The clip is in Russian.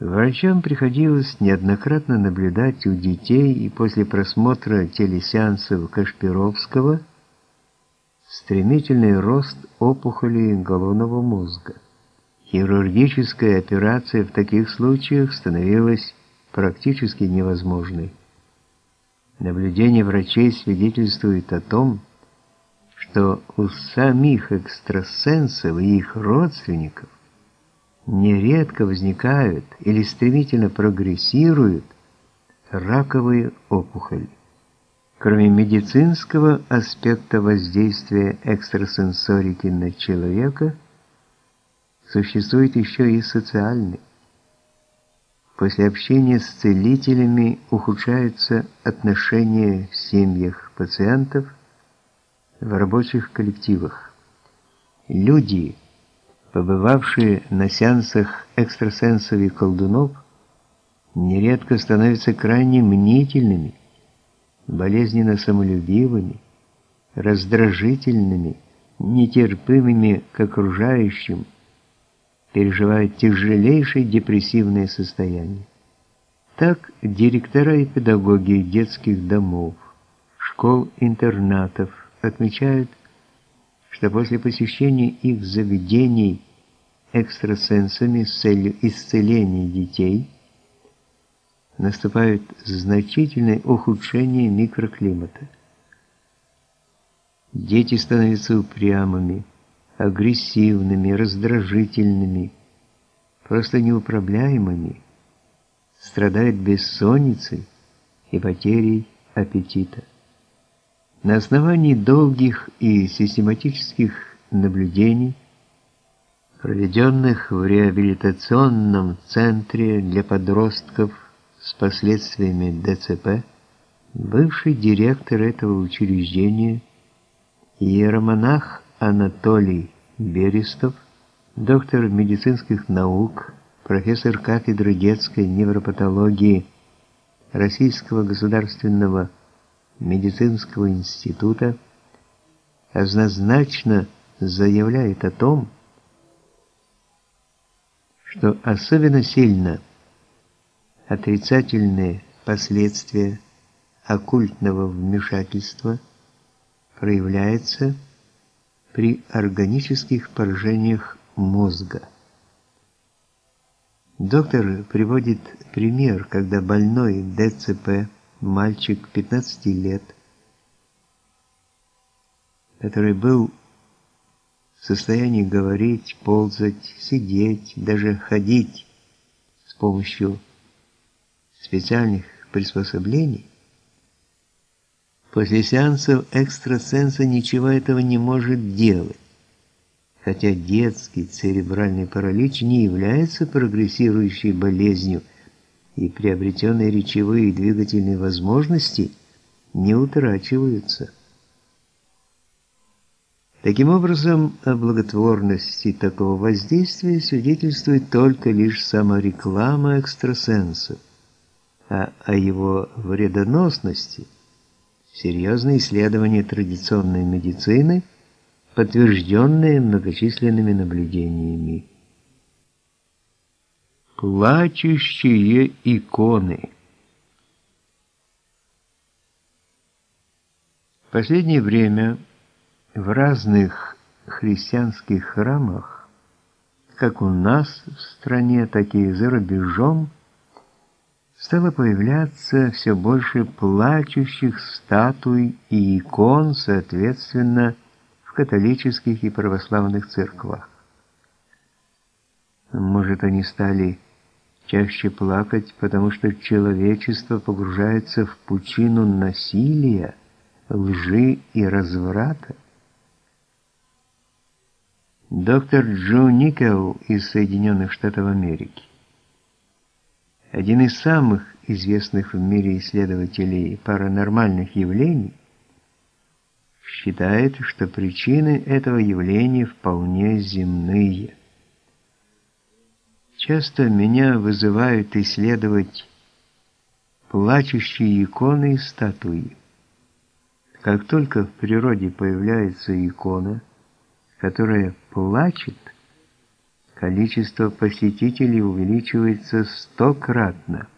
Врачам приходилось неоднократно наблюдать у детей и после просмотра телесеансов Кашпировского стремительный рост опухолей головного мозга. Хирургическая операция в таких случаях становилась практически невозможной. Наблюдения врачей свидетельствуют о том, что у самих экстрасенсов и их родственников нередко возникают или стремительно прогрессируют раковые опухоли. Кроме медицинского аспекта воздействия экстрасенсорики на человека, существует еще и социальный. После общения с целителями ухудшаются отношения в семьях пациентов, в рабочих коллективах. Люди, побывавшие на сеансах экстрасенсов и колдунов, нередко становятся крайне мнительными, болезненно самолюбивыми, раздражительными, нетерпимыми к окружающим, переживают тяжелейшее депрессивное состояние. Так директора и педагоги детских домов, школ-интернатов отмечают, что после посещения их заведений экстрасенсами с целью исцеления детей наступает значительное ухудшение микроклимата. Дети становятся упрямыми, агрессивными, раздражительными, просто неуправляемыми, страдают бессонницей и потерей аппетита. На основании долгих и систематических наблюдений, проведенных в реабилитационном центре для подростков с последствиями ДЦП, бывший директор этого учреждения, иеромонах Анатолий Берестов, доктор медицинских наук, профессор кафедры детской невропатологии Российского государственного медицинского института однозначно заявляет о том, что особенно сильно отрицательные последствия оккультного вмешательства проявляются при органических поражениях мозга. Доктор приводит пример, когда больной ДЦП мальчик 15 лет, который был в состоянии говорить, ползать, сидеть, даже ходить с помощью специальных приспособлений, после сеансов экстрасенса ничего этого не может делать. Хотя детский церебральный паралич не является прогрессирующей болезнью, и приобретенные речевые и двигательные возможности не утрачиваются. Таким образом, о благотворности такого воздействия свидетельствует только лишь самореклама экстрасенсов, а о его вредоносности серьезные исследования традиционной медицины, подтвержденные многочисленными наблюдениями. Плачущие иконы. В последнее время в разных христианских храмах, как у нас в стране, так и за рубежом, стало появляться все больше плачущих статуй и икон, соответственно, в католических и православных церквах. Может, они стали чаще плакать, потому что человечество погружается в пучину насилия, лжи и разврата. Доктор Джо Никел из Соединенных Штатов Америки, один из самых известных в мире исследователей паранормальных явлений, считает, что причины этого явления вполне земные – Часто меня вызывают исследовать плачущие иконы и статуи. Как только в природе появляется икона, которая плачет, количество посетителей увеличивается стократно.